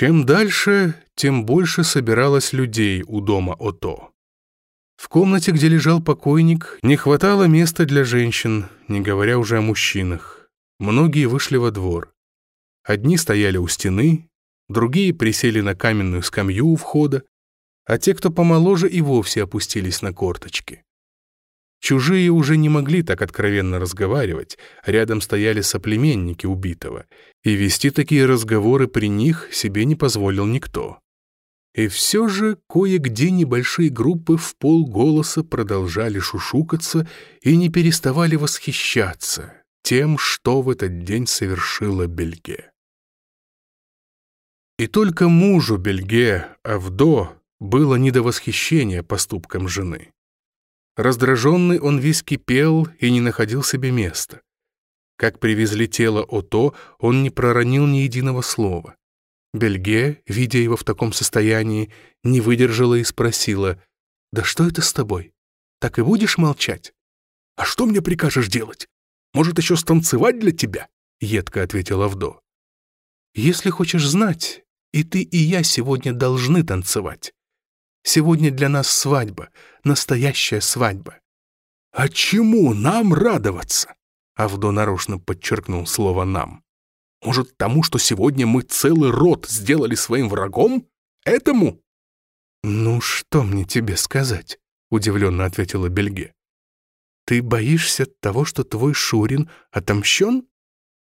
Чем дальше, тем больше собиралось людей у дома Ото. В комнате, где лежал покойник, не хватало места для женщин, не говоря уже о мужчинах. Многие вышли во двор. Одни стояли у стены, другие присели на каменную скамью у входа, а те, кто помоложе, и вовсе опустились на корточки. Чужие уже не могли так откровенно разговаривать, рядом стояли соплеменники убитого, и вести такие разговоры при них себе не позволил никто. И все же кое-где небольшие группы в полголоса продолжали шушукаться и не переставали восхищаться тем, что в этот день совершила Бельге. И только мужу Бельге, Авдо, было не до восхищения поступком жены. Раздраженный он весь кипел и не находил себе места. Как привезли тело Ото, он не проронил ни единого слова. Бельге, видя его в таком состоянии, не выдержала и спросила, «Да что это с тобой? Так и будешь молчать?» «А что мне прикажешь делать? Может, еще станцевать для тебя?» — едко ответила Авдо. «Если хочешь знать, и ты, и я сегодня должны танцевать. Сегодня для нас свадьба, настоящая свадьба. А чему нам радоваться? Авдо нарочно подчеркнул слово «нам». Может, тому, что сегодня мы целый род сделали своим врагом? Этому? Ну, что мне тебе сказать? Удивленно ответила Бельге. Ты боишься того, что твой Шурин отомщен?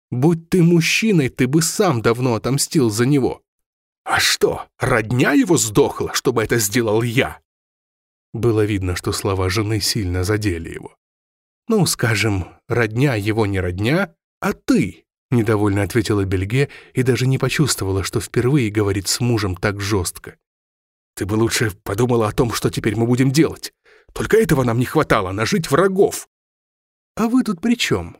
Будь ты мужчиной, ты бы сам давно отомстил за него. «А что, родня его сдохла, чтобы это сделал я?» Было видно, что слова жены сильно задели его. «Ну, скажем, родня его не родня, а ты», — недовольно ответила Бельге и даже не почувствовала, что впервые говорит с мужем так жестко. «Ты бы лучше подумала о том, что теперь мы будем делать. Только этого нам не хватало, нажить врагов». «А вы тут при чем?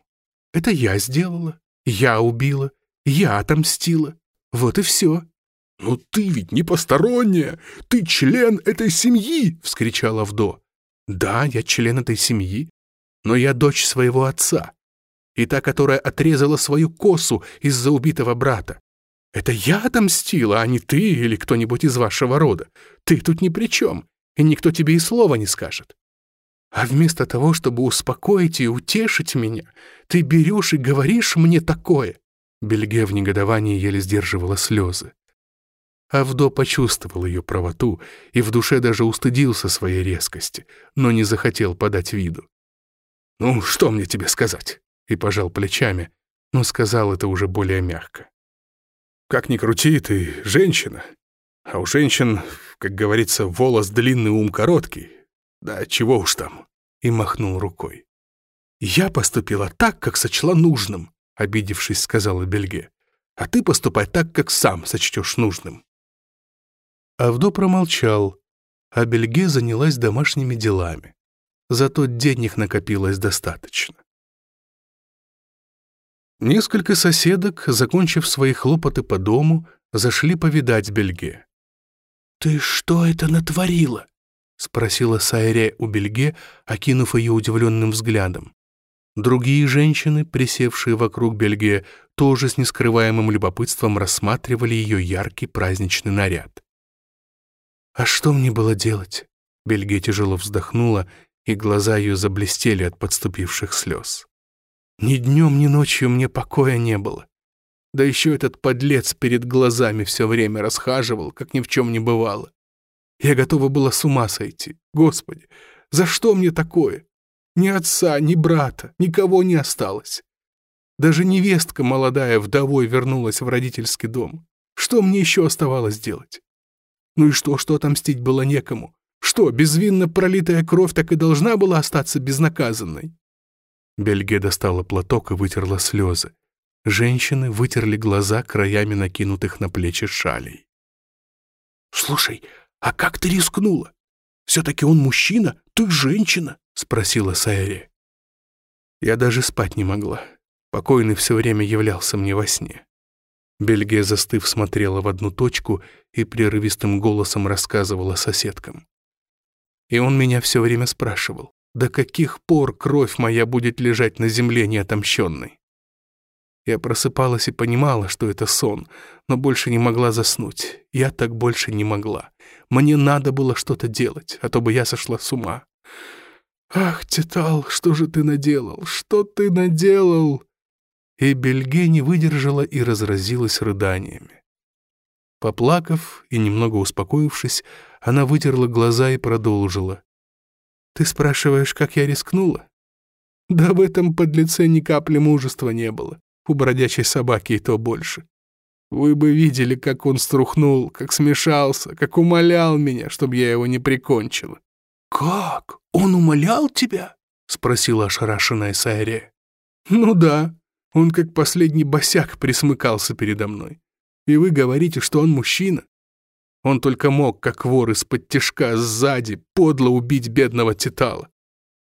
Это я сделала, я убила, я отомстила. Вот и все». «Но ты ведь не посторонняя! Ты член этой семьи!» — вскричала Авдо. «Да, я член этой семьи, но я дочь своего отца, и та, которая отрезала свою косу из-за убитого брата. Это я отомстила, а не ты или кто-нибудь из вашего рода. Ты тут ни при чем, и никто тебе и слова не скажет. А вместо того, чтобы успокоить и утешить меня, ты берешь и говоришь мне такое». Бельге в негодовании еле сдерживала слезы. Авдо почувствовал ее правоту и в душе даже устыдился своей резкости, но не захотел подать виду. «Ну, что мне тебе сказать?» и пожал плечами, но сказал это уже более мягко. «Как ни крути, ты женщина, а у женщин, как говорится, волос длинный, ум короткий. Да чего уж там?» и махнул рукой. «Я поступила так, как сочла нужным», — обидевшись, сказала Бельге. «А ты поступай так, как сам сочтешь нужным». Авдо промолчал, а Бельге занялась домашними делами. За тот день их накопилось достаточно. Несколько соседок, закончив свои хлопоты по дому, зашли повидать Бельге. «Ты что это натворила?» — спросила Сайре у Бельге, окинув ее удивленным взглядом. Другие женщины, присевшие вокруг Бельге, тоже с нескрываемым любопытством рассматривали ее яркий праздничный наряд. «А что мне было делать?» Бельгия тяжело вздохнула, и глаза ее заблестели от подступивших слез. «Ни днем, ни ночью мне покоя не было. Да еще этот подлец перед глазами все время расхаживал, как ни в чем не бывало. Я готова была с ума сойти. Господи, за что мне такое? Ни отца, ни брата, никого не осталось. Даже невестка молодая вдовой вернулась в родительский дом. Что мне еще оставалось делать? Ну и что, что отомстить было некому? Что, безвинно пролитая кровь так и должна была остаться безнаказанной? Бельге достала платок и вытерла слезы. Женщины вытерли глаза краями накинутых на плечи шалей. «Слушай, а как ты рискнула? Все-таки он мужчина, ты женщина?» — спросила Сайри. Я даже спать не могла. Покойный все время являлся мне во сне. Бельгия, застыв, смотрела в одну точку и прерывистым голосом рассказывала соседкам. И он меня все время спрашивал, до каких пор кровь моя будет лежать на земле неотомщенной? Я просыпалась и понимала, что это сон, но больше не могла заснуть. Я так больше не могла. Мне надо было что-то делать, а то бы я сошла с ума. «Ах, Титал, что же ты наделал? Что ты наделал?» И Бельге не выдержала и разразилась рыданиями. Поплакав и немного успокоившись, она вытерла глаза и продолжила. «Ты спрашиваешь, как я рискнула?» «Да в этом подлеце ни капли мужества не было. У бродячей собаки и то больше. Вы бы видели, как он струхнул, как смешался, как умолял меня, чтобы я его не прикончила». «Как? Он умолял тебя?» — спросила ошарашенная Сайре. «Ну да, он как последний босяк присмыкался передо мной. И вы говорите, что он мужчина? Он только мог, как вор из-под тяжка сзади, подло убить бедного Титала.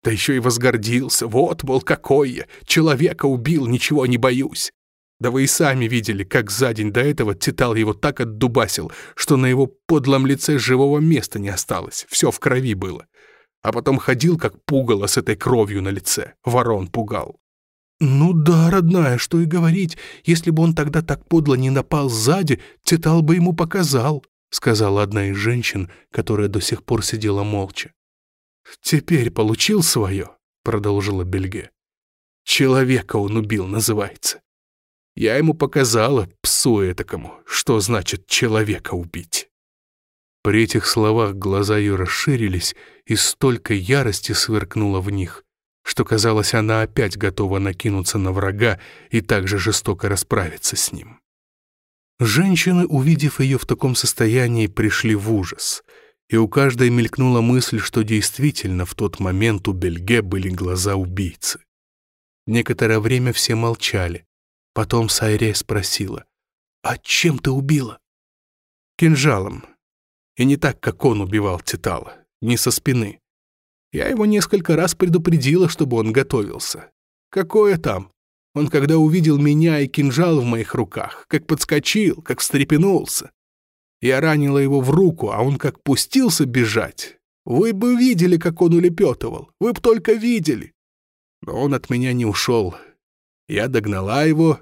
Да еще и возгордился. Вот, мол, какой я. Человека убил, ничего не боюсь. Да вы и сами видели, как за день до этого Титал его так отдубасил, что на его подлом лице живого места не осталось. Все в крови было. А потом ходил, как пугало с этой кровью на лице. Ворон пугал. «Ну да, родная, что и говорить. Если бы он тогда так подло не напал сзади, Титал бы ему показал», сказала одна из женщин, которая до сих пор сидела молча. «Теперь получил свое», — продолжила Бельге. «Человека он убил, называется. Я ему показала, псу этакому, что значит человека убить». При этих словах глаза ее расширились, и столько ярости сверкнуло в них, что, казалось, она опять готова накинуться на врага и так же жестоко расправиться с ним. Женщины, увидев ее в таком состоянии, пришли в ужас, и у каждой мелькнула мысль, что действительно в тот момент у Бельге были глаза убийцы. Некоторое время все молчали. Потом Сайре спросила, «А чем ты убила?» «Кинжалом. И не так, как он убивал Титала, не со спины. Я его несколько раз предупредила, чтобы он готовился. Какое там? Он, когда увидел меня и кинжал в моих руках, как подскочил, как встрепенулся. Я ранила его в руку, а он как пустился бежать. Вы бы видели, как он улепетывал. Вы б только видели. Но он от меня не ушел. Я догнала его,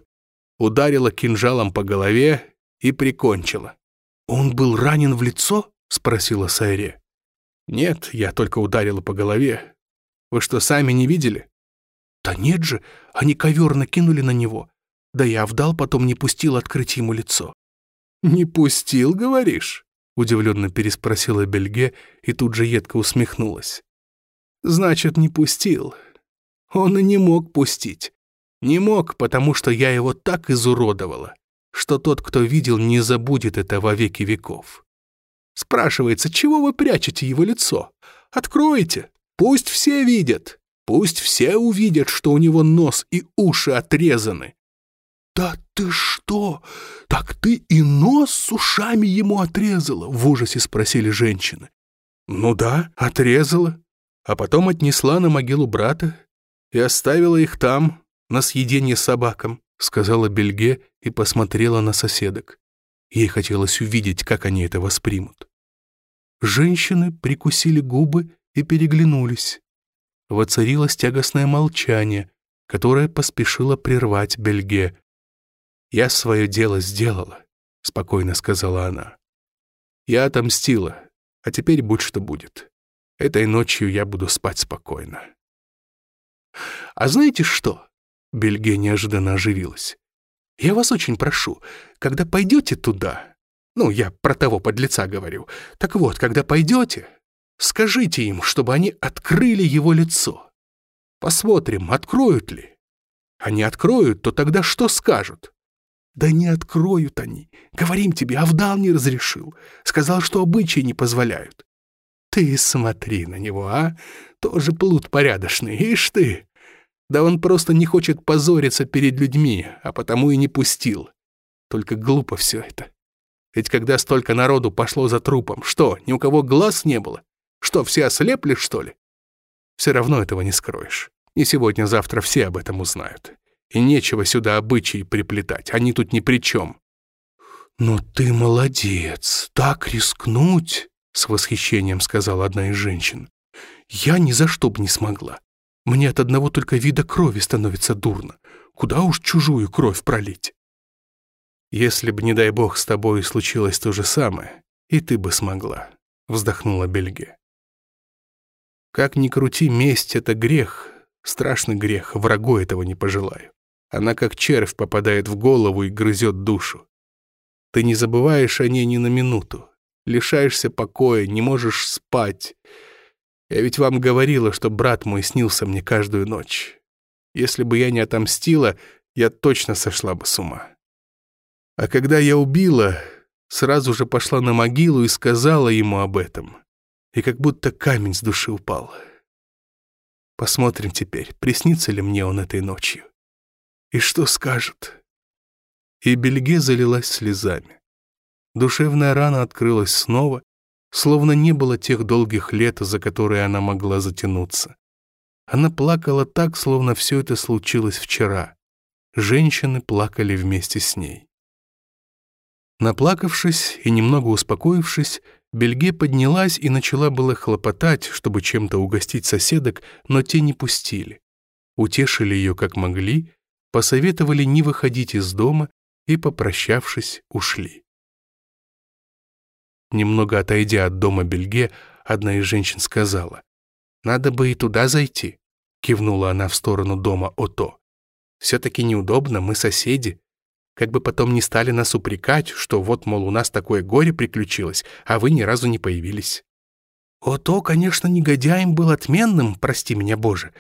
ударила кинжалом по голове и прикончила. «Он был ранен в лицо?» — спросила Сайре. «Нет, я только ударила по голове. Вы что, сами не видели?» «Да нет же, они ковер накинули на него. Да я вдал, потом не пустил открыть ему лицо». «Не пустил, говоришь?» — удивленно переспросила Бельге и тут же едко усмехнулась. «Значит, не пустил. Он и не мог пустить. Не мог, потому что я его так изуродовала, что тот, кто видел, не забудет это во веки веков. Спрашивается, чего вы прячете его лицо? Откройте, пусть все видят». Пусть все увидят, что у него нос и уши отрезаны. «Да ты что? Так ты и нос с ушами ему отрезала?» — в ужасе спросили женщины. «Ну да, отрезала, а потом отнесла на могилу брата и оставила их там, на съедение собакам», — сказала Бельге и посмотрела на соседок. Ей хотелось увидеть, как они это воспримут. Женщины прикусили губы и переглянулись воцарилось тягостное молчание, которое поспешило прервать Бельге. «Я свое дело сделала», — спокойно сказала она. «Я отомстила, а теперь будь что будет. Этой ночью я буду спать спокойно». «А знаете что?» — Бельге неожиданно оживилась. «Я вас очень прошу, когда пойдете туда, ну, я про того подлеца говорю, так вот, когда пойдете, Скажите им, чтобы они открыли его лицо. Посмотрим, откроют ли. Они откроют, то тогда что скажут? Да не откроют они. Говорим тебе, Авдал не разрешил. Сказал, что обычаи не позволяют. Ты смотри на него, а? Тоже плут порядочный, ишь ты. Да он просто не хочет позориться перед людьми, а потому и не пустил. Только глупо все это. Ведь когда столько народу пошло за трупом, что, ни у кого глаз не было? Что, все ослепли, что ли? Все равно этого не скроешь. И сегодня-завтра все об этом узнают. И нечего сюда обычаи приплетать, они тут ни при чем. «Но ты молодец, так рискнуть!» — с восхищением сказала одна из женщин. «Я ни за что б не смогла. Мне от одного только вида крови становится дурно. Куда уж чужую кровь пролить? Если бы, не дай бог, с тобой случилось то же самое, и ты бы смогла, вздохнула Бельге. Как ни крути, месть — это грех, страшный грех, врагу этого не пожелаю. Она как червь попадает в голову и грызет душу. Ты не забываешь о ней ни на минуту, лишаешься покоя, не можешь спать. Я ведь вам говорила, что брат мой снился мне каждую ночь. Если бы я не отомстила, я точно сошла бы с ума. А когда я убила, сразу же пошла на могилу и сказала ему об этом. И как будто камень с души упал. Посмотрим теперь, приснится ли мне он этой ночью. И что скажет? И Бельге залилась слезами. Душевная рана открылась снова, словно не было тех долгих лет, за которые она могла затянуться. Она плакала так, словно все это случилось вчера. Женщины плакали вместе с ней. Наплакавшись и немного успокоившись, Бельге поднялась и начала было хлопотать, чтобы чем-то угостить соседок, но те не пустили. Утешили ее как могли, посоветовали не выходить из дома и, попрощавшись, ушли. Немного отойдя от дома Бельге, одна из женщин сказала, «Надо бы и туда зайти», — кивнула она в сторону дома Ото. «Все-таки неудобно, мы соседи. Как бы потом не стали нас упрекать, что вот, мол, у нас такое горе приключилось, а вы ни разу не появились». «Ото, конечно, негодяем был отменным, прости меня, Боже,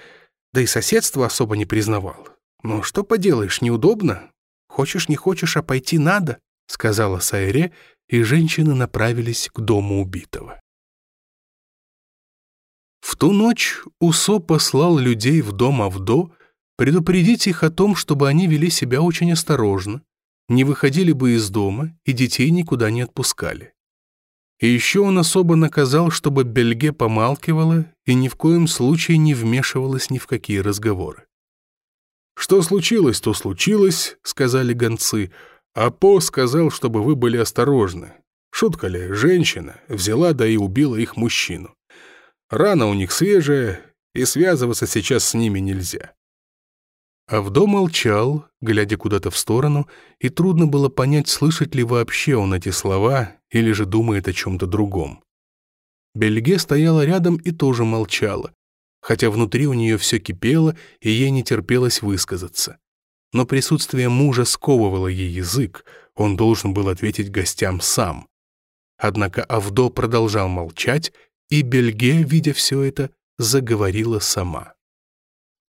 да и соседство особо не признавал. Но что поделаешь, неудобно. Хочешь, не хочешь, а пойти надо», — сказала Сайре, — и женщины направились к дому убитого. В ту ночь Усо послал людей в дом Авдо предупредить их о том, чтобы они вели себя очень осторожно, не выходили бы из дома и детей никуда не отпускали. И еще он особо наказал, чтобы Бельге помалкивала и ни в коем случае не вмешивалась ни в какие разговоры. «Что случилось, то случилось», — сказали гонцы, — а По сказал, чтобы вы были осторожны. Шутка ли, женщина взяла да и убила их мужчину. Рана у них свежая, и связываться сейчас с ними нельзя. Авдо молчал, глядя куда-то в сторону, и трудно было понять, слышит ли вообще он эти слова или же думает о чем-то другом. Бельге стояла рядом и тоже молчала, хотя внутри у нее все кипело, и ей не терпелось высказаться но присутствие мужа сковывало ей язык, он должен был ответить гостям сам. Однако Авдо продолжал молчать, и Бельге, видя все это, заговорила сама.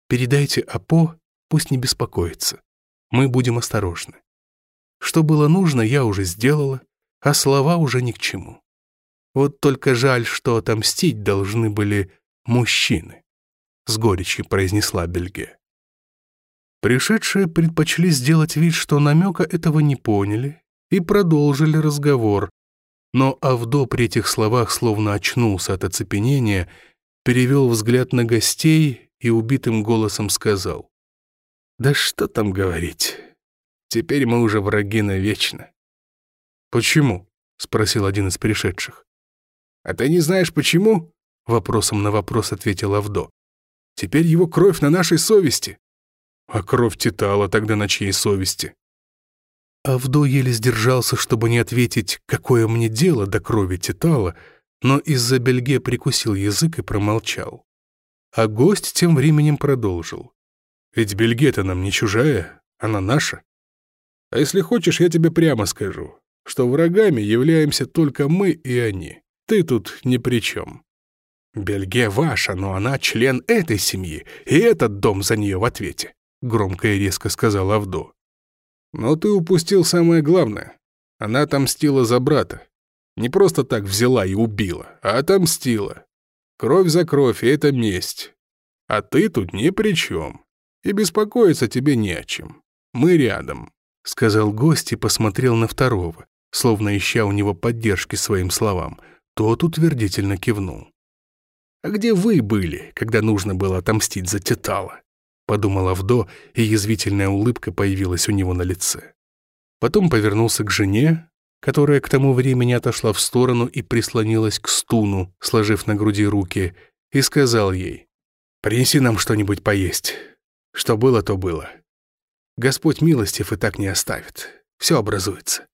«Передайте Апо, пусть не беспокоится. Мы будем осторожны. Что было нужно, я уже сделала, а слова уже ни к чему. Вот только жаль, что отомстить должны были мужчины», — с горечью произнесла Бельге. Пришедшие предпочли сделать вид, что намека этого не поняли, и продолжили разговор. Но Авдо при этих словах словно очнулся от оцепенения, перевел взгляд на гостей и убитым голосом сказал. «Да что там говорить? Теперь мы уже враги навечно». «Почему?» — спросил один из пришедших. «А ты не знаешь, почему?» — вопросом на вопрос ответил Авдо. «Теперь его кровь на нашей совести. А кровь Титала тогда на чьей совести? Авдо еле сдержался, чтобы не ответить, какое мне дело до крови Титала, но из-за бельге прикусил язык и промолчал. А гость тем временем продолжил. «Ведь бельге-то нам не чужая, она наша. А если хочешь, я тебе прямо скажу, что врагами являемся только мы и они. Ты тут ни при чем. Бельге ваша, но она член этой семьи, и этот дом за нее в ответе. — громко и резко сказал Авдо. «Но ты упустил самое главное. Она отомстила за брата. Не просто так взяла и убила, а отомстила. Кровь за кровь, и это месть. А ты тут ни при чем. И беспокоиться тебе не о чем. Мы рядом», — сказал гость и посмотрел на второго, словно ища у него поддержки своим словам. Тот утвердительно кивнул. «А где вы были, когда нужно было отомстить за Титала?» — подумал Авдо, и язвительная улыбка появилась у него на лице. Потом повернулся к жене, которая к тому времени отошла в сторону и прислонилась к стуну, сложив на груди руки, и сказал ей, принеси нам что-нибудь поесть. Что было, то было. Господь милостив и так не оставит. Все образуется.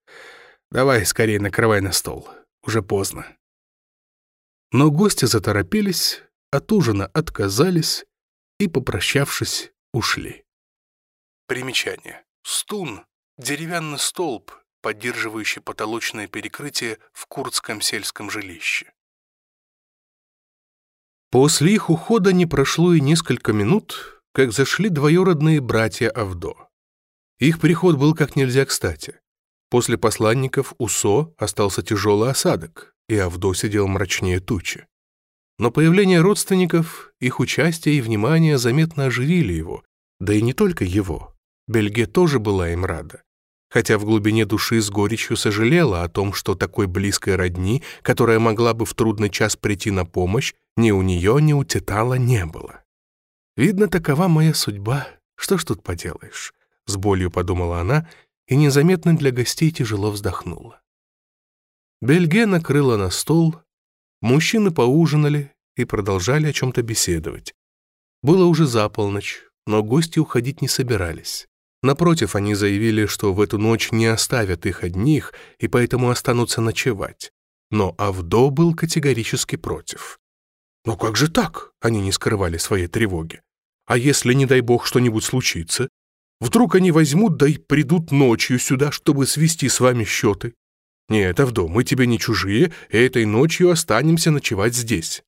Давай скорее накрывай на стол. Уже поздно. Но гости заторопились, от ужина отказались и, попрощавшись, ушли. Примечание. Стун — деревянный столб, поддерживающий потолочное перекрытие в курдском сельском жилище. После их ухода не прошло и несколько минут, как зашли двоюродные братья Авдо. Их приход был как нельзя кстати. После посланников Усо остался тяжелый осадок, и Авдо сидел мрачнее тучи. Но появление родственников, их участие и внимание заметно оживили его, да и не только его. Бельге тоже была им рада хотя в глубине души с горечью сожалела о том, что такой близкой родни, которая могла бы в трудный час прийти на помощь, ни у нее, ни у Титала не было. «Видно, такова моя судьба. Что ж тут поделаешь?» — с болью подумала она и незаметно для гостей тяжело вздохнула. Бельге накрыла на стол, мужчины поужинали и продолжали о чем-то беседовать. Было уже за полночь, но гости уходить не собирались. Напротив, они заявили, что в эту ночь не оставят их одних и поэтому останутся ночевать. Но Авдо был категорически против. «Но как же так?» — они не скрывали своей тревоги. «А если, не дай бог, что-нибудь случится? Вдруг они возьмут, да и придут ночью сюда, чтобы свести с вами счеты? Нет, Авдо, мы тебе не чужие, и этой ночью останемся ночевать здесь».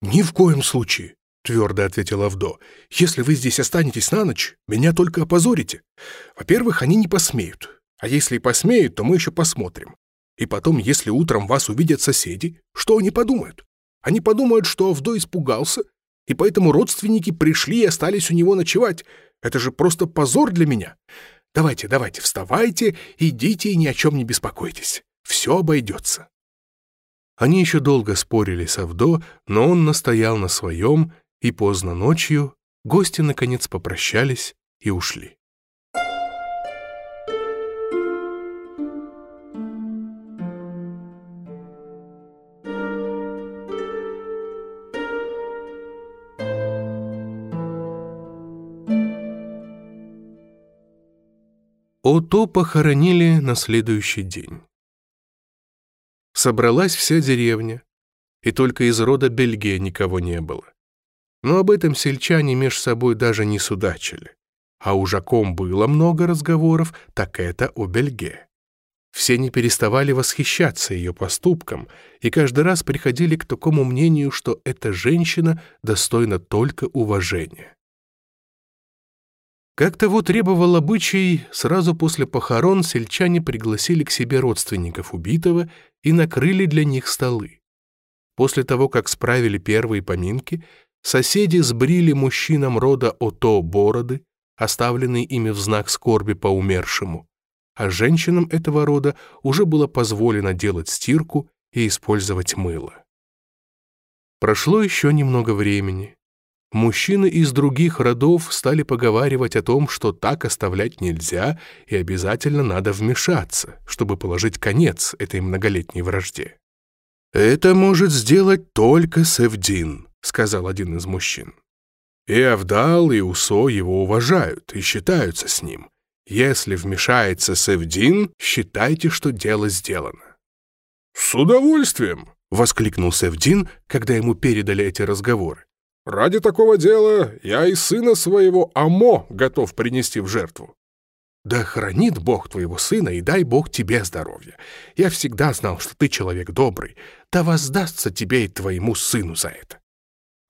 «Ни в коем случае. — твердо ответил Авдо. «Если вы здесь останетесь на ночь, меня только опозорите. Во-первых, они не посмеют. А если и посмеют, то мы еще посмотрим. И потом, если утром вас увидят соседи, что они подумают? Они подумают, что Авдо испугался, и поэтому родственники пришли и остались у него ночевать. Это же просто позор для меня. Давайте, давайте, вставайте, идите и ни о чем не беспокойтесь. Все обойдется». Они еще долго спорили с Авдо, но он настоял на своем, и поздно ночью гости наконец попрощались и ушли. Ото похоронили на следующий день. Собралась вся деревня, и только из рода Бельгия никого не было. Но об этом сельчане меж собой даже не судачили. А у Жаком было много разговоров, так это о Бельге. Все не переставали восхищаться ее поступком и каждый раз приходили к такому мнению, что эта женщина достойна только уважения. Как того требовал обычай, сразу после похорон сельчане пригласили к себе родственников убитого и накрыли для них столы. После того, как справили первые поминки, Соседи сбрили мужчинам рода Ото бороды, оставленные ими в знак скорби по умершему, а женщинам этого рода уже было позволено делать стирку и использовать мыло. Прошло еще немного времени. Мужчины из других родов стали поговаривать о том, что так оставлять нельзя и обязательно надо вмешаться, чтобы положить конец этой многолетней вражде. Это может сделать только Севдин, — сказал один из мужчин. «И Авдал, и Усо его уважают и считаются с ним. Если вмешается Севдин, считайте, что дело сделано». «С удовольствием!» — воскликнул Севдин, когда ему передали эти разговоры. «Ради такого дела я и сына своего Амо готов принести в жертву». «Да хранит Бог твоего сына и дай Бог тебе здоровья. Я всегда знал, что ты человек добрый. Да воздастся тебе и твоему сыну за это».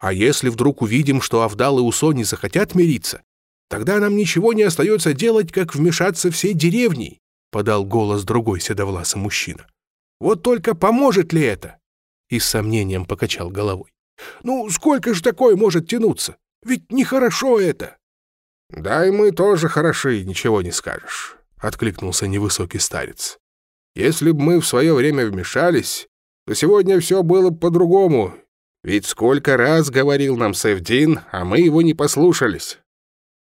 А если вдруг увидим, что Авдал и Усо не захотят мириться, тогда нам ничего не остается делать, как вмешаться всей деревней», — подал голос другой седовласый мужчина. «Вот только поможет ли это?» И с сомнением покачал головой. «Ну, сколько же такое может тянуться? Ведь нехорошо это!» «Да и мы тоже хороши, ничего не скажешь», — откликнулся невысокий старец. «Если бы мы в свое время вмешались, то сегодня все было по-другому, ведь сколько раз говорил нам Севдин, а мы его не послушались.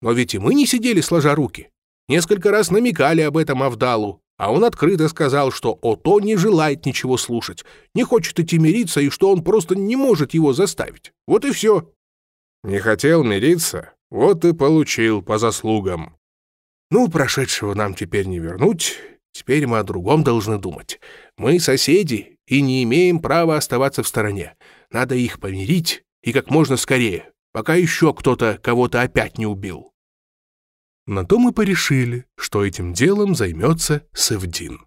Но ведь и мы не сидели сложа руки. Несколько раз намекали об этом Авдалу, а он открыто сказал, что Ото не желает ничего слушать, не хочет идти мириться и что он просто не может его заставить. Вот и все. Не хотел мириться, вот и получил по заслугам. Ну, прошедшего нам теперь не вернуть, теперь мы о другом должны думать. Мы соседи и не имеем права оставаться в стороне. Надо их помирить и как можно скорее, пока еще кто-то кого-то опять не убил. На то мы порешили, что этим делом займется Севдин.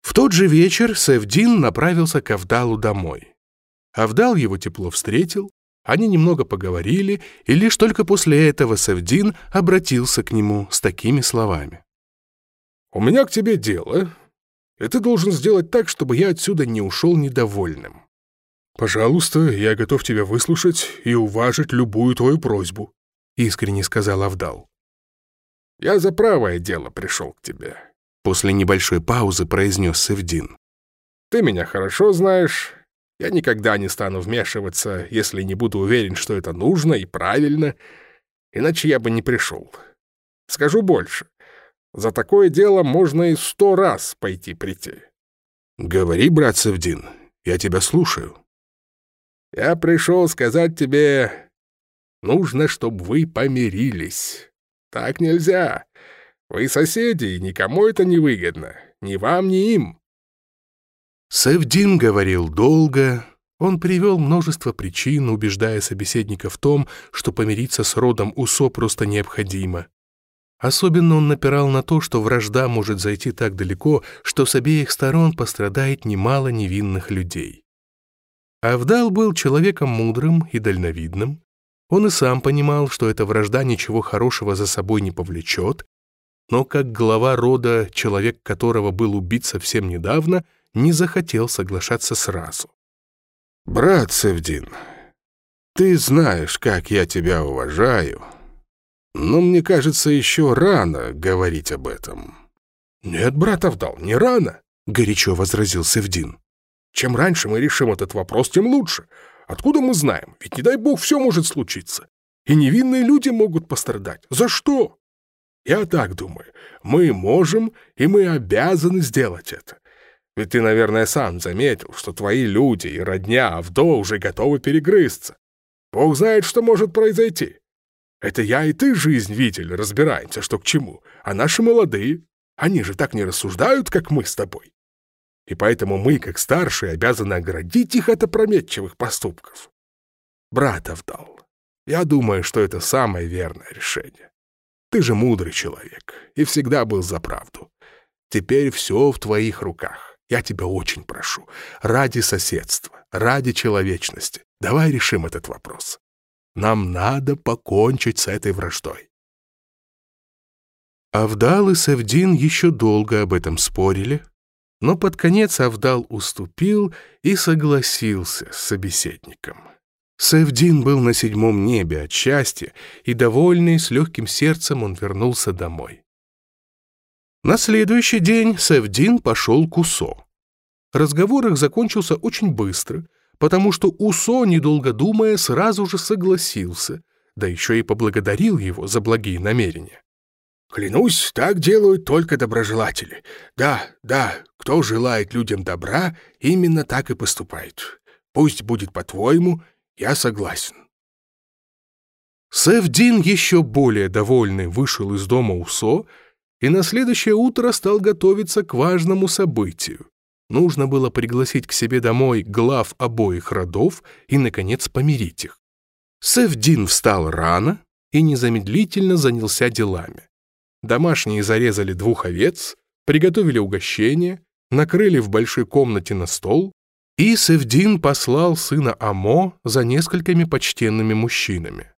В тот же вечер Севдин направился к Авдалу домой. Авдал его тепло встретил, они немного поговорили, и лишь только после этого Севдин обратился к нему с такими словами. «У меня к тебе дело, и ты должен сделать так, чтобы я отсюда не ушел недовольным. Пожалуйста, я готов тебя выслушать и уважить любую твою просьбу», — искренне сказал Авдал. «Я за правое дело пришел к тебе», — после небольшой паузы произнес Севдин. «Ты меня хорошо знаешь, я никогда не стану вмешиваться, если не буду уверен, что это нужно и правильно, иначе я бы не пришел. Скажу больше. За такое дело можно и сто раз пойти прийти. Говори, брат Савдин, я тебя слушаю. Я пришел сказать тебе, нужно, чтобы вы помирились. Так нельзя. Вы соседи, и никому это не выгодно. Ни вам, ни им. Севдин говорил долго. Он привел множество причин, убеждая собеседника в том, что помириться с родом Усо просто необходимо. Особенно он напирал на то, что вражда может зайти так далеко, что с обеих сторон пострадает немало невинных людей. Авдал был человеком мудрым и дальновидным. Он и сам понимал, что эта вражда ничего хорошего за собой не повлечет, но как глава рода, человек которого был убит совсем недавно, не захотел соглашаться сразу. «Брат Севдин, ты знаешь, как я тебя уважаю, но мне кажется, еще рано говорить об этом». «Нет, брат Авдал, не рано», — горячо возразил Севдин. «Чем раньше мы решим этот вопрос, тем лучше. Откуда мы знаем? Ведь, не дай бог, все может случиться. И невинные люди могут пострадать. За что?» «Я так думаю. Мы можем, и мы обязаны сделать это. Ведь ты, наверное, сам заметил, что твои люди и родня Авдо уже готовы перегрызться. Бог знает, что может произойти. Это я и ты жизнь видели, разбираемся, что к чему. А наши молодые, они же так не рассуждают, как мы с тобой. И поэтому мы, как старшие, обязаны оградить их от опрометчивых поступков. Брат Авдал, я думаю, что это самое верное решение. Ты же мудрый человек и всегда был за правду. Теперь все в твоих руках. Я тебя очень прошу, ради соседства, ради человечности, давай решим этот вопрос. Нам надо покончить с этой враждой. Авдал и Савдин еще долго об этом спорили, но под конец Авдал уступил и согласился с собеседником. Севдин был на седьмом небе от счастья, и, довольный, с легким сердцем он вернулся домой. На следующий день Севдин пошел к Усо. Разговор их закончился очень быстро, потому что Усо, недолго думая, сразу же согласился, да еще и поблагодарил его за благие намерения. «Клянусь, так делают только доброжелатели. Да, да, кто желает людям добра, именно так и поступает. Пусть будет по-твоему, я согласен». Севдин, еще более довольный, вышел из дома Усо и на следующее утро стал готовиться к важному событию. Нужно было пригласить к себе домой глав обоих родов и, наконец, помирить их. Севдин встал рано и незамедлительно занялся делами. Домашние зарезали двух овец, приготовили угощение, накрыли в большой комнате на стол, и Севдин послал сына Амо за несколькими почтенными мужчинами.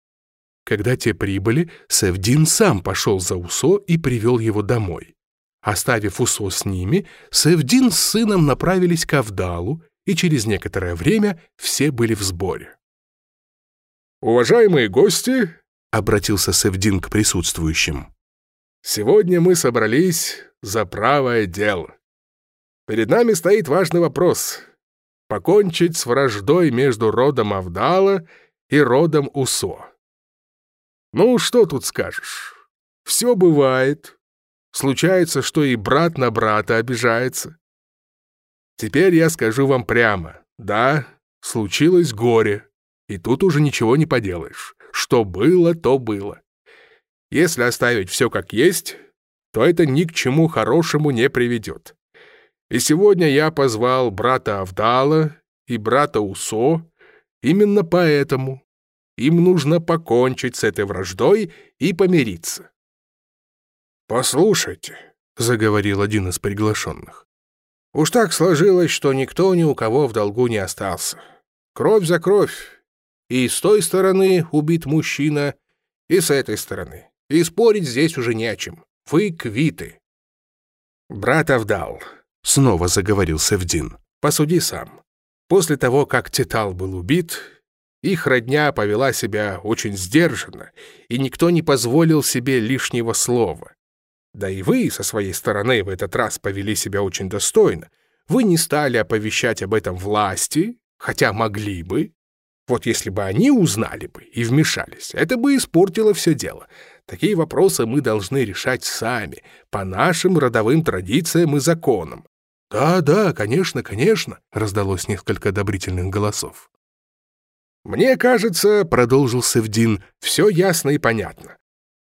Когда те прибыли, Севдин сам пошел за Усо и привел его домой. Оставив Усо с ними, Севдин с сыном направились к Авдалу, и через некоторое время все были в сборе. «Уважаемые гости!» — обратился Севдин к присутствующим. «Сегодня мы собрались за правое дело. Перед нами стоит важный вопрос — покончить с враждой между родом Авдала и родом Усо. Ну, что тут скажешь? Все бывает. Случается, что и брат на брата обижается. Теперь я скажу вам прямо. Да, случилось горе. И тут уже ничего не поделаешь. Что было, то было. Если оставить все как есть, то это ни к чему хорошему не приведет. И сегодня я позвал брата Авдала и брата Усо именно поэтому. Им нужно покончить с этой враждой и помириться. «Послушайте», — заговорил один из приглашенных, «уж так сложилось, что никто ни у кого в долгу не остался. Кровь за кровь. И с той стороны убит мужчина, и с этой стороны. И спорить здесь уже не о чем. Вы квиты». «Брат Авдал», — снова заговорил Севдин, — «посуди сам. После того, как Титал был убит, их родня повела себя очень сдержанно, и никто не позволил себе лишнего слова. Да и вы со своей стороны в этот раз повели себя очень достойно. Вы не стали оповещать об этом власти, хотя могли бы. Вот если бы они узнали бы и вмешались, это бы испортило все дело. Такие вопросы мы должны решать сами, по нашим родовым традициям и законам. «Да, да, конечно, конечно», — раздалось несколько одобрительных голосов. «Мне кажется, — продолжил Севдин, — все ясно и понятно.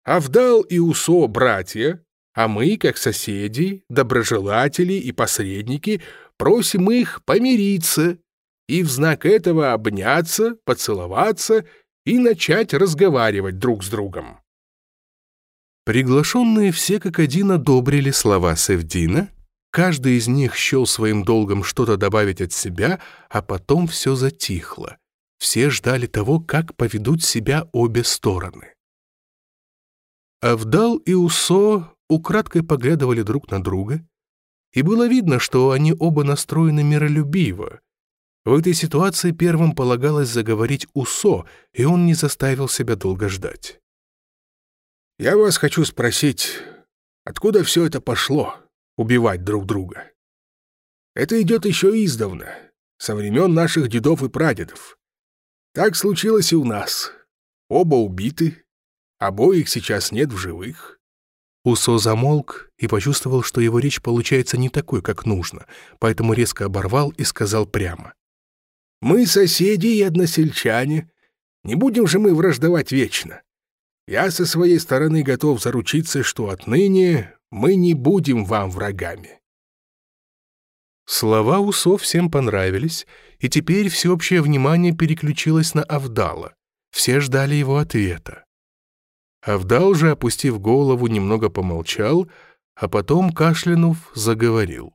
Авдал и Усо — братья, а мы, как соседи, доброжелатели и посредники, просим их помириться и в знак этого обняться, поцеловаться и начать разговаривать друг с другом. Приглашенные все как один одобрили слова Севдина, каждый из них счел своим долгом что-то добавить от себя, а потом все затихло. Все ждали того, как поведут себя обе стороны. Авдал и Усо украдкой поглядывали друг на друга, и было видно, что они оба настроены миролюбиво. В этой ситуации первым полагалось заговорить Усо, и он не заставил себя долго ждать. «Я вас хочу спросить, откуда все это пошло, убивать друг друга? Это идет еще издавна, со времен наших дедов и прадедов. Так случилось и у нас. Оба убиты, обоих сейчас нет в живых. Усо замолк и почувствовал, что его речь получается не такой, как нужно, поэтому резко оборвал и сказал прямо. «Мы соседи и односельчане. Не будем же мы враждовать вечно. Я со своей стороны готов заручиться, что отныне мы не будем вам врагами». Слова Усо всем понравились, и теперь всеобщее внимание переключилось на Авдала. Все ждали его ответа. Авдал же, опустив голову, немного помолчал, а потом, кашлянув, заговорил.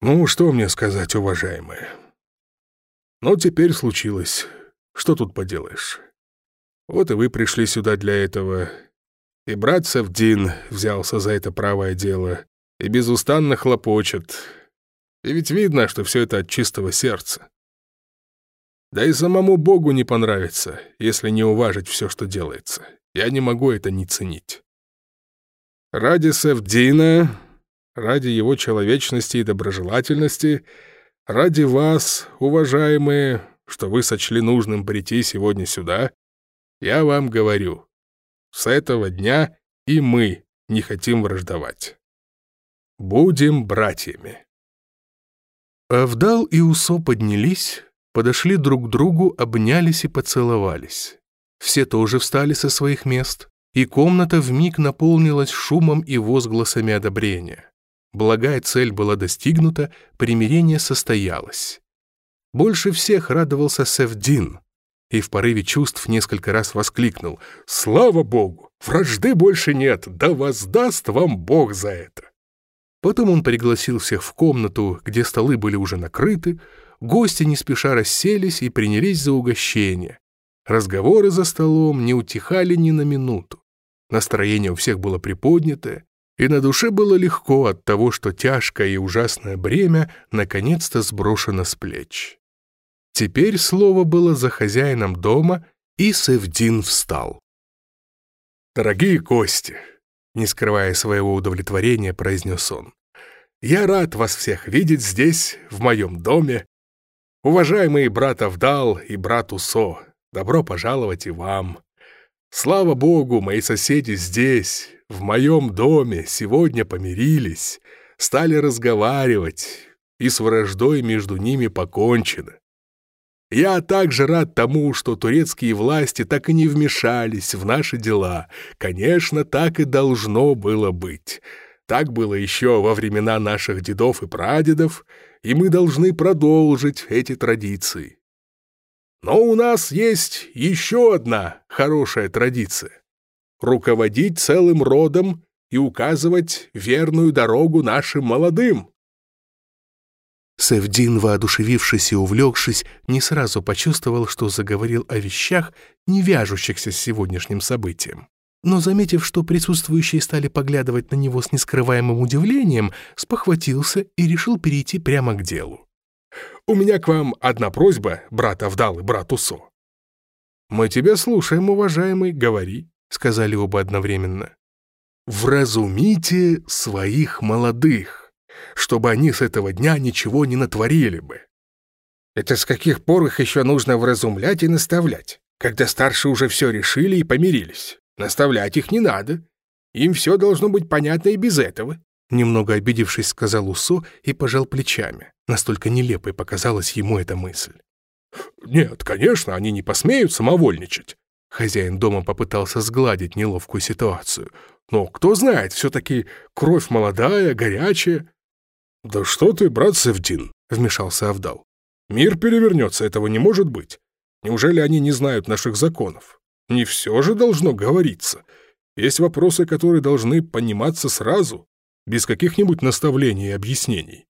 «Ну, что мне сказать, уважаемые? Ну, теперь случилось. Что тут поделаешь? Вот и вы пришли сюда для этого. И брат Савдин взялся за это правое дело, и безустанно хлопочет. И ведь видно, что все это от чистого сердца. Да и самому Богу не понравится, если не уважить все, что делается. Я не могу это не ценить. Ради Севдина, ради его человечности и доброжелательности, ради вас, уважаемые, что вы сочли нужным прийти сегодня сюда, я вам говорю, с этого дня и мы не хотим враждовать. Будем братьями. Авдал и Усо поднялись, подошли друг к другу, обнялись и поцеловались. Все тоже встали со своих мест, и комната вмиг наполнилась шумом и возгласами одобрения. Благая цель была достигнута, примирение состоялось. Больше всех радовался Севдин, и в порыве чувств несколько раз воскликнул «Слава Богу! Вражды больше нет! Да воздаст вам Бог за это!» Потом он пригласил всех в комнату, где столы были уже накрыты, Гости не спеша расселись и принялись за угощение. Разговоры за столом не утихали ни на минуту. Настроение у всех было приподнятое, и на душе было легко от того, что тяжкое и ужасное бремя наконец-то сброшено с плеч. Теперь слово было за хозяином дома, и Севдин встал. «Дорогие гости!» — не скрывая своего удовлетворения, произнес он. «Я рад вас всех видеть здесь, в моем доме, Уважаемые брат Авдал и брат Усо, добро пожаловать и вам. Слава Богу, мои соседи здесь, в моем доме, сегодня помирились, стали разговаривать, и с враждой между ними покончено. Я также рад тому, что турецкие власти так и не вмешались в наши дела. Конечно, так и должно было быть. Так было еще во времена наших дедов и прадедов, и мы должны продолжить эти традиции. Но у нас есть еще одна хорошая традиция — руководить целым родом и указывать верную дорогу нашим молодым. Севдин, воодушевившись и увлекшись, не сразу почувствовал, что заговорил о вещах, не вяжущихся с сегодняшним событием. Но, заметив, что присутствующие стали поглядывать на него с нескрываемым удивлением, спохватился и решил перейти прямо к делу. У меня к вам одна просьба, брат Авдал и брат Усо». «Мы тебя слушаем, уважаемый, говори», — сказали оба одновременно. «Вразумите своих молодых, чтобы они с этого дня ничего не натворили бы». «Это с каких пор их еще нужно вразумлять и наставлять, когда старшие уже все решили и помирились? Наставлять их не надо. Им все должно быть понятно и без этого», Немного обидевшись, сказал Усо и пожал плечами. Настолько нелепой показалась ему эта мысль. «Нет, конечно, они не посмеют самовольничать». Хозяин дома попытался сгладить неловкую ситуацию. «Но кто знает, все-таки кровь молодая, горячая». «Да что ты, брат Севдин», — вмешался Авдал. «Мир перевернется, этого не может быть. Неужели они не знают наших законов? Не все же должно говориться. Есть вопросы, которые должны пониматься сразу без каких-нибудь наставлений и объяснений.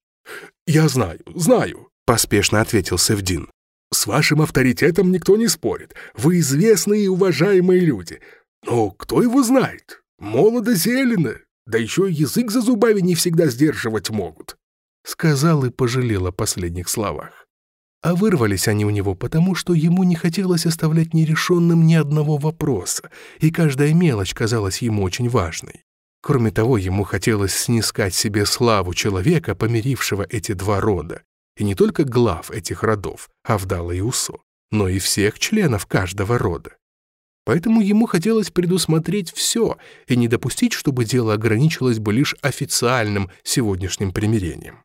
«Я знаю, знаю», — поспешно ответил Севдин. «С вашим авторитетом никто не спорит. Вы известные и уважаемые люди. Но кто его знает? Молодо зелено, да еще язык за зубами не всегда сдерживать могут», — сказал и пожалел о последних словах. А вырвались они у него потому, что ему не хотелось оставлять нерешенным ни одного вопроса, и каждая мелочь казалась ему очень важной. Кроме того, ему хотелось снискать себе славу человека, помирившего эти два рода, и не только глав этих родов, Авдала и Усо, но и всех членов каждого рода. Поэтому ему хотелось предусмотреть все и не допустить, чтобы дело ограничилось бы лишь официальным сегодняшним примирением.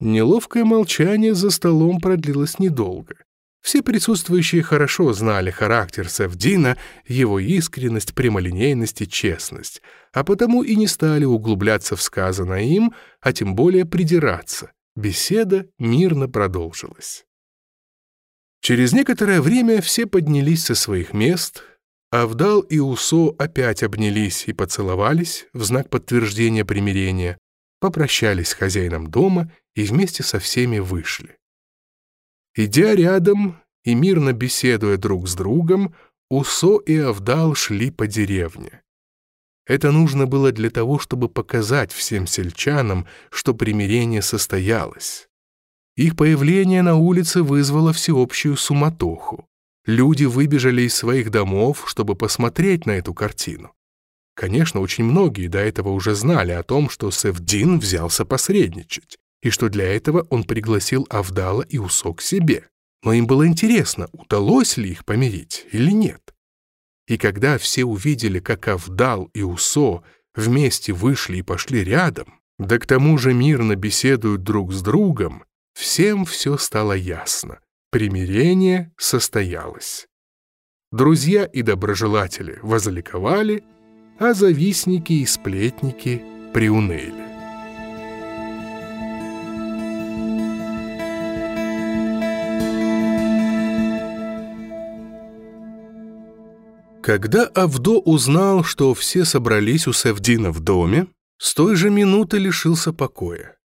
Неловкое молчание за столом продлилось недолго. Все присутствующие хорошо знали характер Савдина, его искренность, прямолинейность и честность, а потому и не стали углубляться в сказанное им, а тем более придираться. Беседа мирно продолжилась. Через некоторое время все поднялись со своих мест, Авдал и Усо опять обнялись и поцеловались в знак подтверждения примирения, попрощались с хозяином дома и вместе со всеми вышли. Идя рядом и мирно беседуя друг с другом, Усо и Авдал шли по деревне. Это нужно было для того, чтобы показать всем сельчанам, что примирение состоялось. Их появление на улице вызвало всеобщую суматоху. Люди выбежали из своих домов, чтобы посмотреть на эту картину. Конечно, очень многие до этого уже знали о том, что Севдин взялся посредничать и что для этого он пригласил Авдала и Усо к себе. Но им было интересно, удалось ли их помирить или нет. И когда все увидели, как Авдал и Усо вместе вышли и пошли рядом, да к тому же мирно беседуют друг с другом, всем все стало ясно. Примирение состоялось. Друзья и доброжелатели возликовали, а завистники и сплетники приуныли. Когда Авдо узнал, что все собрались у Севдина в доме, с той же минуты лишился покоя.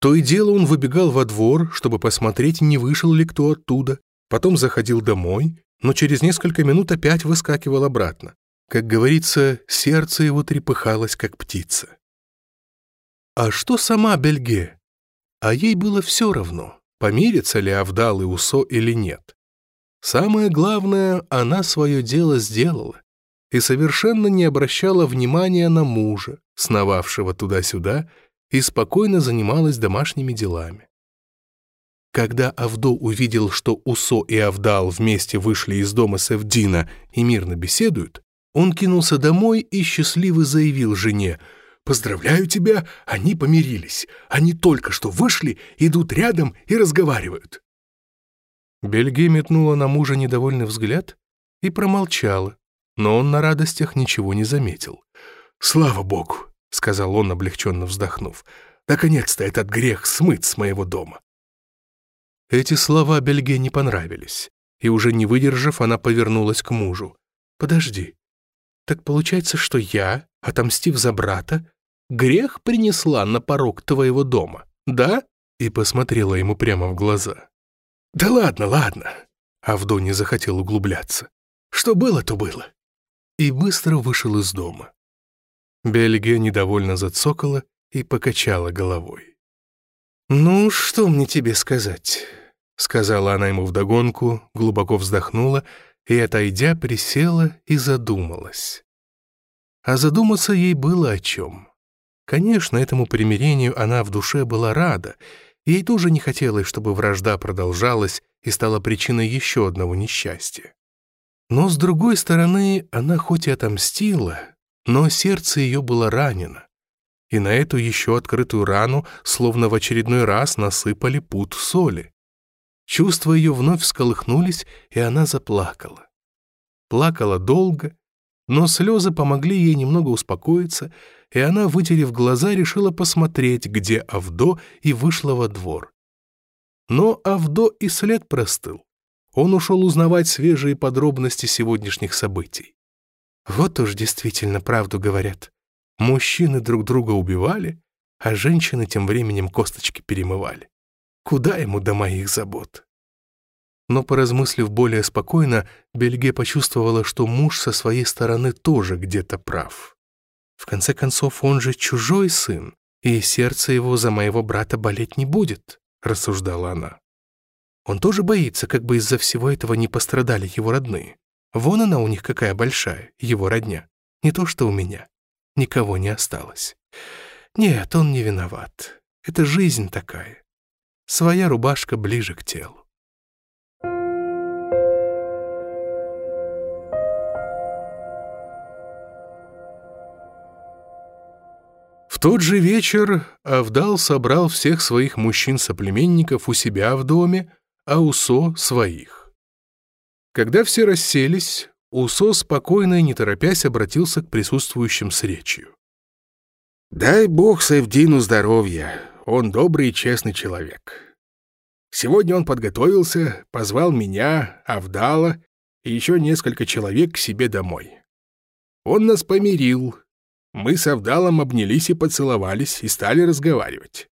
То и дело он выбегал во двор, чтобы посмотреть, не вышел ли кто оттуда, потом заходил домой, но через несколько минут опять выскакивал обратно. Как говорится, сердце его трепыхалось, как птица. А что сама Бельге? А ей было все равно, помирятся ли Авдал и Усо или нет. Самое главное, она свое дело сделала и совершенно не обращала внимания на мужа, сновавшего туда-сюда, и спокойно занималась домашними делами. Когда Авдо увидел, что Усо и Авдал вместе вышли из дома Севдина и мирно беседуют, он кинулся домой и счастливо заявил жене, «Поздравляю тебя, они помирились. Они только что вышли, идут рядом и разговаривают». Бельге метнула на мужа недовольный взгляд и промолчала, но он на радостях ничего не заметил. «Слава Богу!» — сказал он, облегченно вздохнув. «Наконец-то этот грех смыт с моего дома». Эти слова Бельге не понравились, и уже не выдержав, она повернулась к мужу. «Подожди, так получается, что я, отомстив за брата, грех принесла на порог твоего дома, да?» И посмотрела ему прямо в глаза. «Да ладно, ладно!» Авдо не захотел углубляться. «Что было, то было!» И быстро вышел из дома. Бельгия недовольно зацокала и покачала головой. «Ну, что мне тебе сказать?» — сказала она ему вдогонку, глубоко вздохнула и, отойдя, присела и задумалась. А задуматься ей было о чем. Конечно, этому примирению она в душе была рада, ей тоже не хотелось, чтобы вражда продолжалась и стала причиной еще одного несчастья. Но, с другой стороны, она хоть и отомстила, но сердце ее было ранено, и на эту еще открытую рану словно в очередной раз насыпали пуд соли. Чувства ее вновь всколыхнулись, и она заплакала. Плакала долго, но слезы помогли ей немного успокоиться, и она, вытерев глаза, решила посмотреть, где Авдо, и вышла во двор. Но Авдо и след простыл. Он ушел узнавать свежие подробности сегодняшних событий. Вот уж действительно правду говорят. Мужчины друг друга убивали, а женщины тем временем косточки перемывали. Куда ему до моих забот? Но, поразмыслив более спокойно, Бельге почувствовала, что муж со своей стороны тоже где-то прав. В конце концов, он же чужой сын, и сердце его за моего брата болеть не будет, рассуждала она. Он тоже боится, как бы из-за всего этого не пострадали его родные. Вон она у них какая большая, его родня. Не то что у меня. Никого не осталось. Нет, он не виноват. Это жизнь такая. Своя рубашка ближе к телу. В тот же вечер Авдал собрал всех своих мужчин-соплеменников у себя в доме, а Усо — своих. Когда все расселись, Усо спокойно и не торопясь обратился к присутствующим с речью. «Дай бог Севдину здоровья, он добрый и честный человек. Сегодня он подготовился, позвал меня, Авдала и еще несколько человек к себе домой. Он нас помирил. Мы с Авдалом обнялись и поцеловались, и стали разговаривать.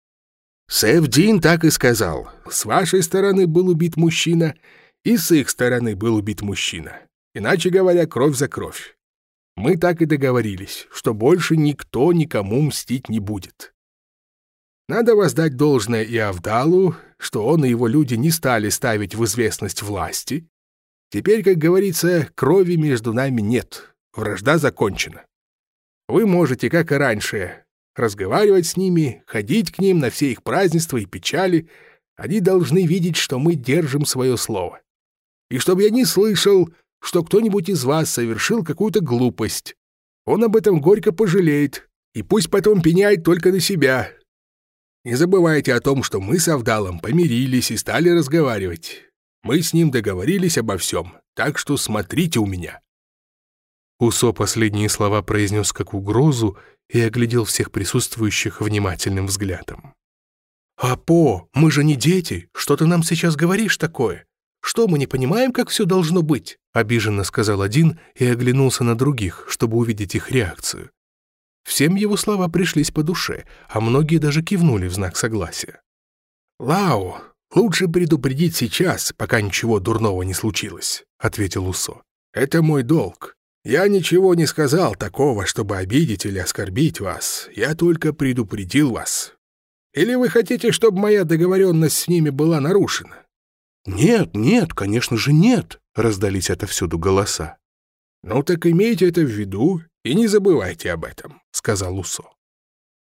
Севдин так и сказал. С вашей стороны был убит мужчина — и с их стороны был убит мужчина. Иначе говоря, кровь за кровь. Мы так и договорились, что больше никто никому мстить не будет. Надо воздать должное и Авдалу, что он и его люди не стали ставить в известность власти. Теперь, как говорится, крови между нами нет, вражда закончена. Вы можете, как и раньше, разговаривать с ними, ходить к ним на все их празднества и печали. Они должны видеть, что мы держим свое слово и чтобы я не слышал, что кто-нибудь из вас совершил какую-то глупость. Он об этом горько пожалеет, и пусть потом пеняет только на себя. Не забывайте о том, что мы с Авдалом помирились и стали разговаривать. Мы с ним договорились обо всем, так что смотрите у меня». Усо последние слова произнес как угрозу и оглядел всех присутствующих внимательным взглядом. «Апо, мы же не дети, что ты нам сейчас говоришь такое? Что, мы не понимаем, как все должно быть?» — обиженно сказал один и оглянулся на других, чтобы увидеть их реакцию. Всем его слова пришлись по душе, а многие даже кивнули в знак согласия. «Лао, лучше предупредить сейчас, пока ничего дурного не случилось», — ответил Усо. «Это мой долг. Я ничего не сказал такого, чтобы обидеть или оскорбить вас. Я только предупредил вас. Или вы хотите, чтобы моя договоренность с ними была нарушена? «Нет, нет, конечно же нет!» — раздались отовсюду голоса. «Ну так имейте это в виду и не забывайте об этом», — сказал Усо.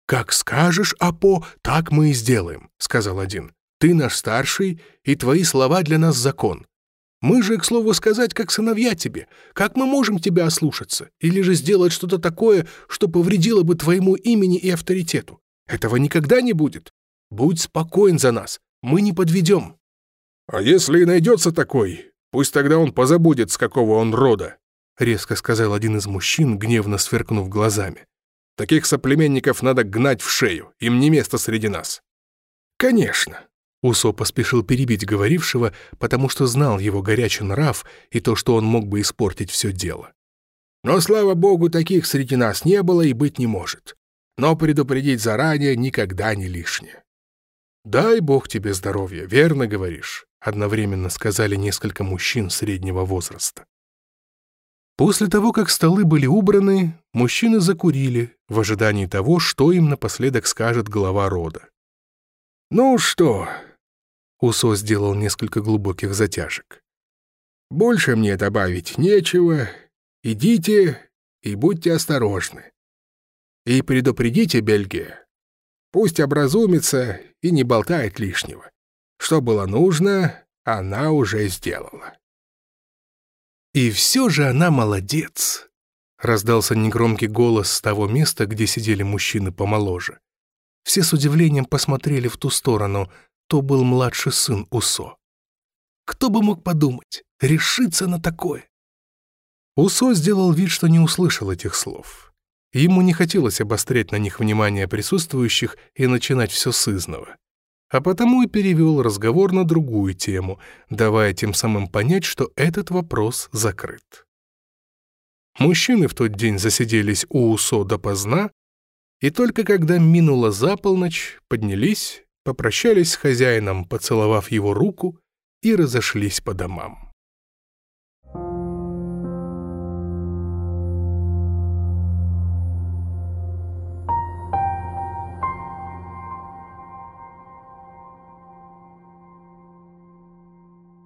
«Как скажешь, Апо, так мы и сделаем», — сказал один. «Ты наш старший, и твои слова для нас закон. Мы же, к слову сказать, как сыновья тебе. Как мы можем тебя ослушаться? Или же сделать что-то такое, что повредило бы твоему имени и авторитету? Этого никогда не будет. Будь спокоен за нас, мы не подведем». «А если и найдется такой, пусть тогда он позабудет, с какого он рода», — резко сказал один из мужчин, гневно сверкнув глазами. «Таких соплеменников надо гнать в шею, им не место среди нас». «Конечно», Усо поспешил перебить говорившего, потому что знал его горячий нрав и то, что он мог бы испортить все дело. «Но, слава богу, таких среди нас не было и быть не может. Но предупредить заранее никогда не лишнее». «Дай бог тебе здоровья, верно говоришь», — одновременно сказали несколько мужчин среднего возраста. После того, как столы были убраны, мужчины закурили в ожидании того, что им напоследок скажет глава рода. «Ну что, Усо сделал несколько глубоких затяжек. «Больше мне добавить нечего. Идите и будьте осторожны. И предупредите Бельгия. Пусть образумится и не болтает лишнего. Что было нужно, она уже сделала». «И все же она молодец!» — раздался негромкий голос с того места, где сидели мужчины помоложе. Все с удивлением посмотрели в ту сторону, то был младший сын Усо. Кто бы мог подумать, решиться на такое? Усо сделал вид, что не услышал этих слов. Ему не хотелось обострять на них внимание присутствующих и начинать все с изного. А потому и перевел разговор на другую тему, давая тем самым понять, что этот вопрос закрыт. Мужчины в тот день засиделись у Усо допоздна, и только когда минула за полночь, поднялись попрощались с хозяином, поцеловав его руку, и разошлись по домам.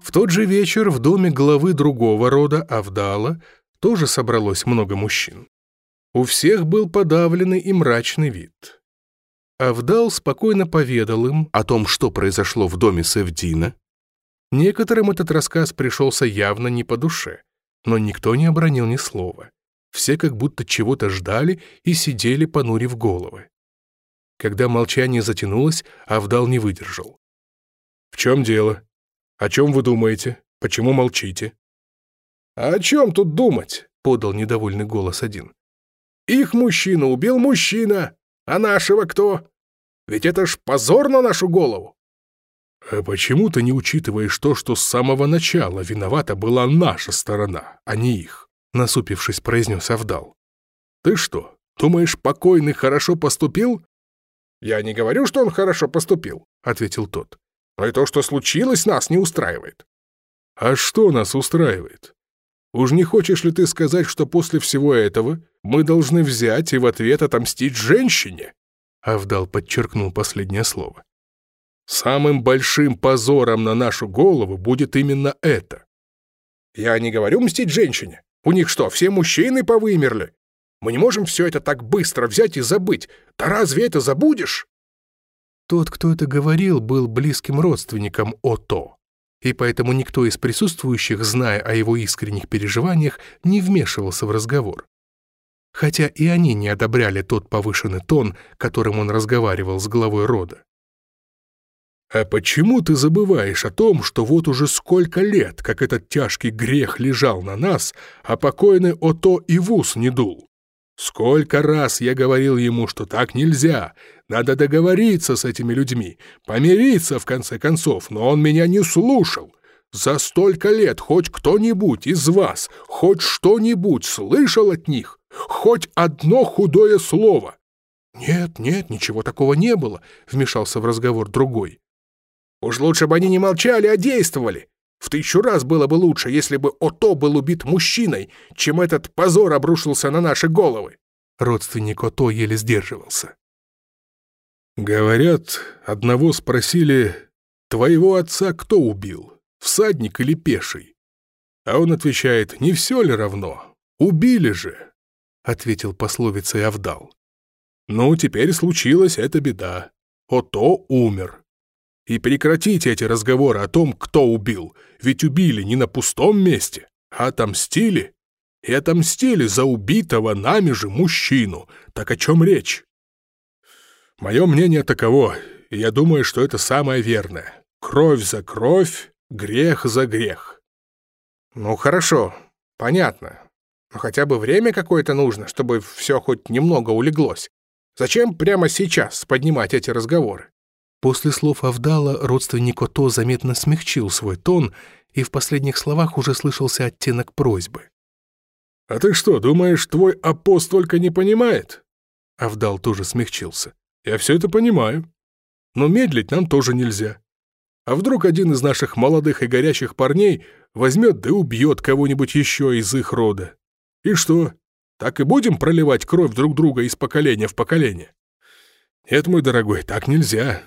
В тот же вечер в доме главы другого рода, Авдала, тоже собралось много мужчин. У всех был подавленный и мрачный вид. Авдал спокойно поведал им о том, что произошло в доме Севдина. Некоторым этот рассказ пришелся явно не по душе, но никто не обронил ни слова. Все как будто чего-то ждали и сидели, понурив головы. Когда молчание затянулось, Авдал не выдержал. «В чем дело? О чем вы думаете? Почему молчите?» «А о чем тут думать?» — подал недовольный голос один. «Их мужчину убил мужчина, а нашего кто? Ведь это ж позор на нашу голову. А почему ты не учитываешь то, что с самого начала виновата была наша сторона, а не их? Насупившись, произнес Авдал. Ты что, думаешь, покойный хорошо поступил? Я не говорю, что он хорошо поступил, ответил тот. Но и то, что случилось, нас не устраивает. А что нас устраивает? Уж не хочешь ли ты сказать, что после всего этого мы должны взять и в ответ отомстить женщине?» Авдал подчеркнул последнее слово. «Самым большим позором на нашу голову будет именно это. Я не говорю мстить женщине. У них что, все мужчины повымерли? Мы не можем все это так быстро взять и забыть. Да разве это забудешь?» Тот, кто это говорил, был близким родственником Ото и поэтому никто из присутствующих, зная о его искренних переживаниях, не вмешивался в разговор. Хотя и они не одобряли тот повышенный тон, которым он разговаривал с главой рода. «А почему ты забываешь о том, что вот уже сколько лет, как этот тяжкий грех лежал на нас, а покойный Ото и в ус не дул? Сколько раз я говорил ему, что так нельзя, надо договориться с этими людьми, помириться в конце концов, но он меня не слушал. За столько лет хоть кто-нибудь из вас, хоть что-нибудь слышал от них, хоть одно худое слово. «Нет, нет, ничего такого не было», — вмешался в разговор другой. «Уж лучше бы они не молчали, а действовали. В тысячу раз было бы лучше, если бы Ото был убит мужчиной, чем этот позор обрушился на наши головы. Родственник Ото еле сдерживался. Говорят, одного спросили, твоего отца кто убил, всадник или пеший? А он отвечает, не все ли равно? Убили же, ответил пословицей Авдал. Ну, теперь случилась эта беда. Ото умер. И прекратите эти разговоры о том, кто убил, ведь убили не на пустом месте, а отомстили. И отомстили за убитого нами же мужчину. Так о чем речь? Мое мнение таково, и я думаю, что это самое верное. Кровь за кровь, Грех за грех. Ну, хорошо, понятно. Но хотя бы время какое-то нужно, чтобы все хоть немного улеглось. Зачем прямо сейчас поднимать эти разговоры? После слов Авдала родственник Ото заметно смягчил свой тон, и в последних словах уже слышался оттенок просьбы. «А ты что, думаешь, твой апост только не понимает?» Авдал тоже смягчился. «Я все это понимаю. Но медлить нам тоже нельзя. А вдруг один из наших молодых и горячих парней возьмет да убьет кого-нибудь еще из их рода? И что, так и будем проливать кровь друг друга из поколения в поколение? Нет, мой дорогой, так нельзя.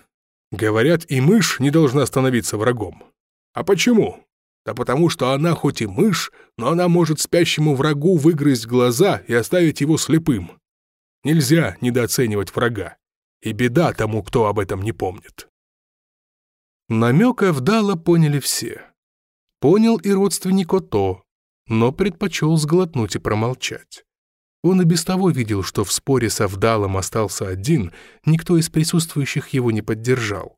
Говорят, и мышь не должна становиться врагом. А почему? Да потому что она хоть и мышь, но она может спящему врагу выгрызть глаза и оставить его слепым. Нельзя недооценивать врага. И беда тому, кто об этом не помнит. Намека вдало поняли все. Понял и родственник Ото, но предпочел сглотнуть и промолчать. Он и без того видел, что в споре с Авдалом остался один, никто из присутствующих его не поддержал.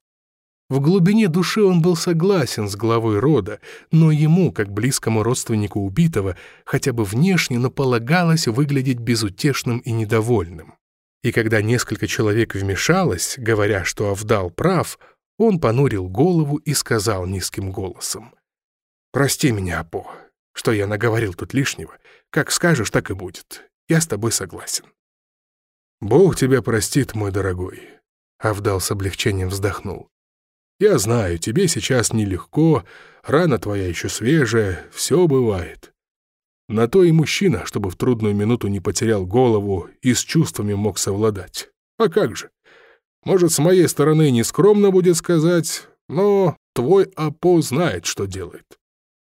В глубине души он был согласен с главой рода, но ему, как близкому родственнику убитого, хотя бы внешне, но полагалось выглядеть безутешным и недовольным. И когда несколько человек вмешалось, говоря, что Авдал прав, он понурил голову и сказал низким голосом. «Прости меня, Апо, что я наговорил тут лишнего. Как скажешь, так и будет. Я с тобой согласен». «Бог тебя простит, мой дорогой», — Авдал с облегчением вздохнул. «Я знаю, тебе сейчас нелегко, рана твоя еще свежая, все бывает. На то и мужчина, чтобы в трудную минуту не потерял голову и с чувствами мог совладать. А как же? Может, с моей стороны не скромно будет сказать, но твой Апо знает, что делает.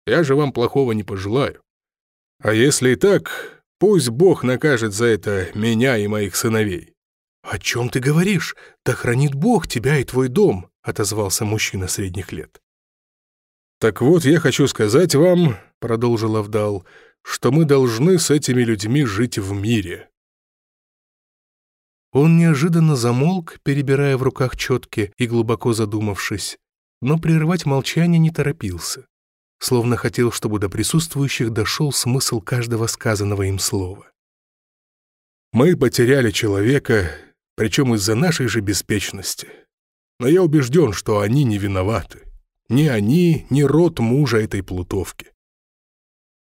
Я же вам плохого не пожелаю. А если и так, Пусть Бог накажет за это меня и моих сыновей». «О чем ты говоришь? Да хранит Бог тебя и твой дом», — отозвался мужчина средних лет. «Так вот, я хочу сказать вам», — продолжил Авдал, «что мы должны с этими людьми жить в мире». Он неожиданно замолк, перебирая в руках четки и глубоко задумавшись, но прерывать молчание не торопился словно хотел, чтобы до присутствующих дошел смысл каждого сказанного им слова. «Мы потеряли человека, причем из-за нашей же беспечности. Но я убежден, что они не виноваты. Ни они, ни род мужа этой плутовки.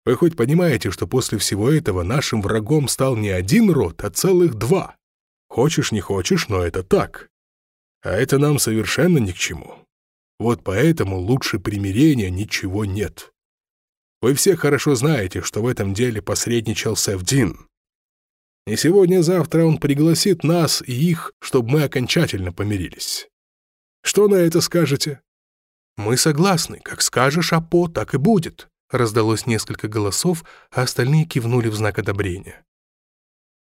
Вы хоть понимаете, что после всего этого нашим врагом стал не один род, а целых два? Хочешь, не хочешь, но это так. А это нам совершенно ни к чему. Вот поэтому лучше примирения ничего нет. Вы все хорошо знаете, что в этом деле посредничал Севдин. И сегодня-завтра он пригласит нас и их, чтобы мы окончательно помирились. Что на это скажете?» «Мы согласны. Как скажешь, Апо, так и будет», — раздалось несколько голосов, а остальные кивнули в знак одобрения.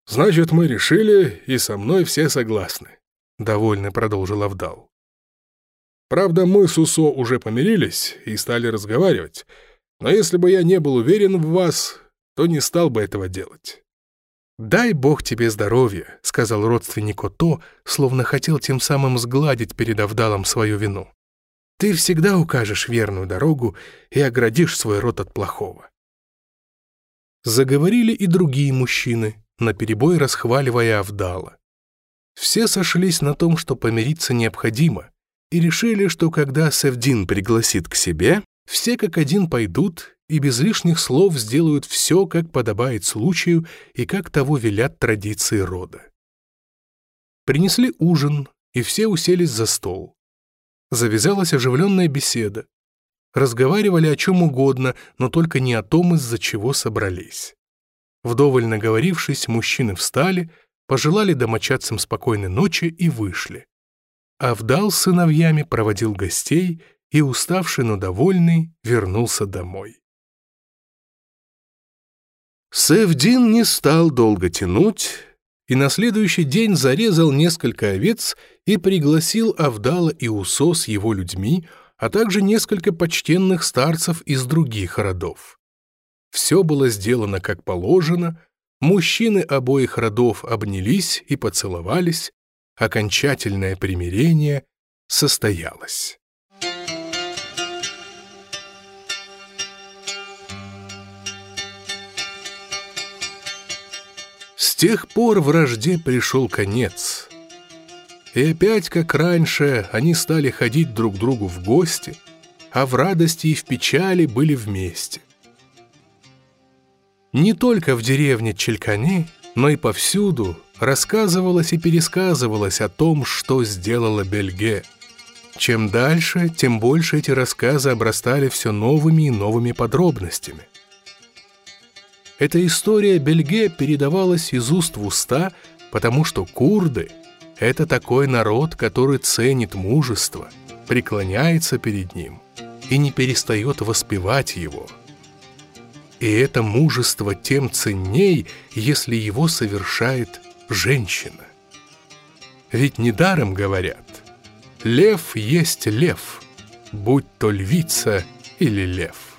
«Значит, мы решили, и со мной все согласны», — довольно продолжил Авдал. Правда, мы с Усо уже помирились и стали разговаривать, но если бы я не был уверен в вас, то не стал бы этого делать. «Дай Бог тебе здоровья», — сказал родственник Ото, словно хотел тем самым сгладить перед Авдалом свою вину. «Ты всегда укажешь верную дорогу и оградишь свой род от плохого». Заговорили и другие мужчины, наперебой расхваливая Авдала. Все сошлись на том, что помириться необходимо, и решили, что когда Севдин пригласит к себе, все как один пойдут и без лишних слов сделают все, как подобает случаю и как того велят традиции рода. Принесли ужин, и все уселись за стол. Завязалась оживленная беседа. Разговаривали о чем угодно, но только не о том, из-за чего собрались. Вдоволь наговорившись, мужчины встали, пожелали домочадцам спокойной ночи и вышли. Авдал с сыновьями проводил гостей и, уставший, но довольный, вернулся домой. Севдин не стал долго тянуть и на следующий день зарезал несколько овец и пригласил Авдала и Усо с его людьми, а также несколько почтенных старцев из других родов. Все было сделано как положено, мужчины обоих родов обнялись и поцеловались, окончательное примирение состоялось. С тех пор вражде пришел конец. И опять, как раньше, они стали ходить друг другу в гости, а в радости и в печали были вместе. Не только в деревне Челькани, но и повсюду, рассказывалось и пересказывалось о том, что сделала Бельге. Чем дальше, тем больше эти рассказы обрастали все новыми и новыми подробностями. Эта история Бельге передавалась из уст в уста, потому что курды — это такой народ, который ценит мужество, преклоняется перед ним и не перестает воспевать его. И это мужество тем ценней, если его совершает женщина. Ведь недаром говорят, лев есть лев, будь то львица или лев.